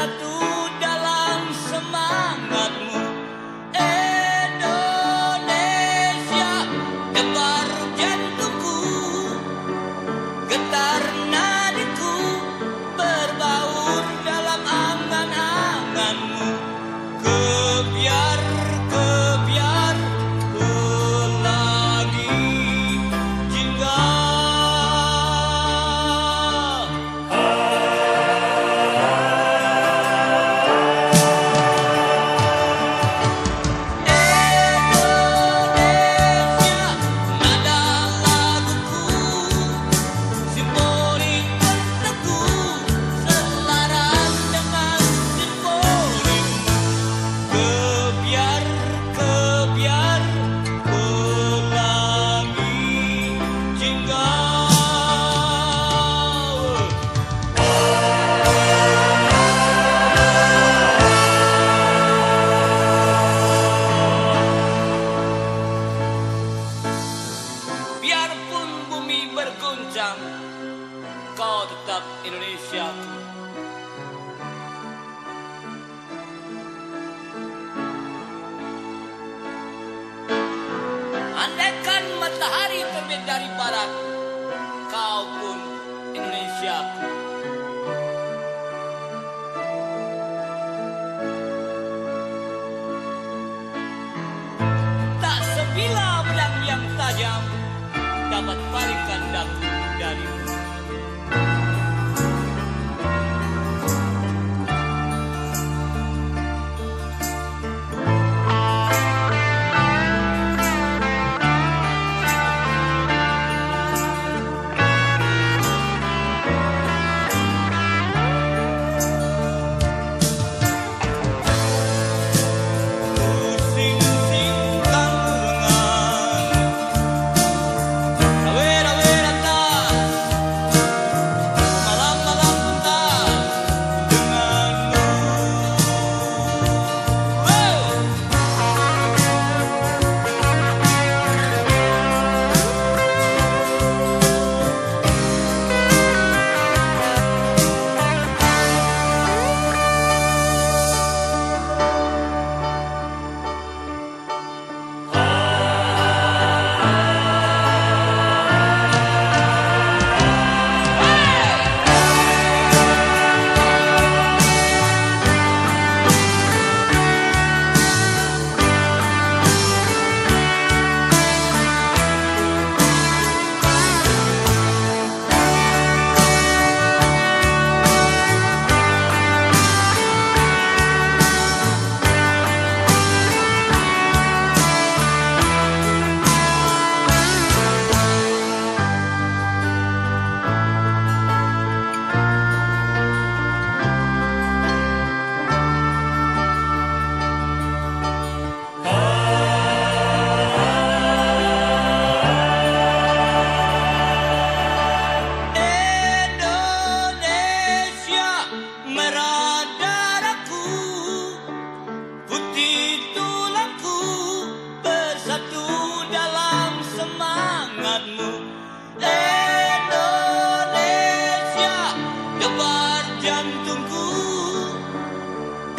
satu matahari terbit dari barat, kau pun Indonesia. Tak sebilah pedang yang tajam dapat dari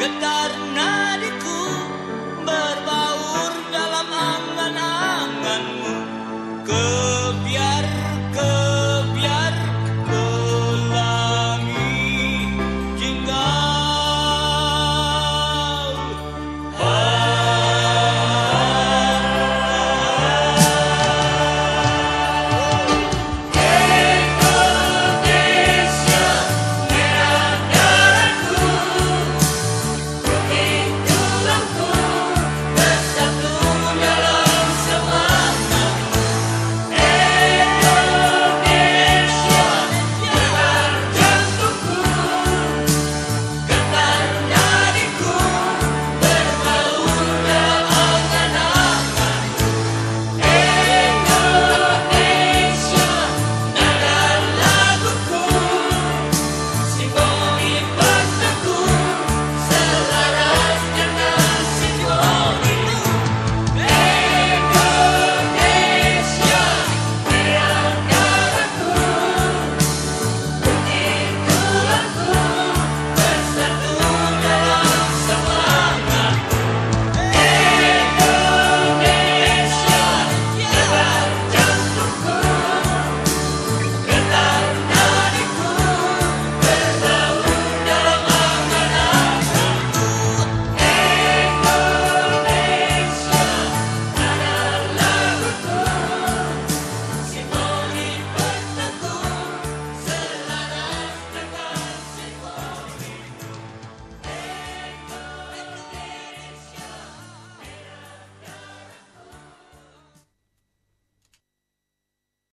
getar